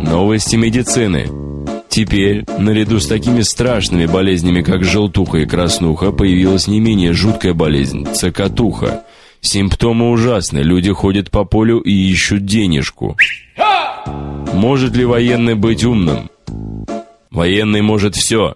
Новости медицины. Теперь, наряду с такими страшными болезнями, как желтуха и краснуха, появилась не менее жуткая болезнь – цокотуха. Симптомы ужасны, люди ходят по полю и ищут денежку. Может ли военный быть умным? Военный может все.